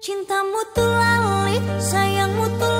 Cintamu tuh lali, sayangmu tuh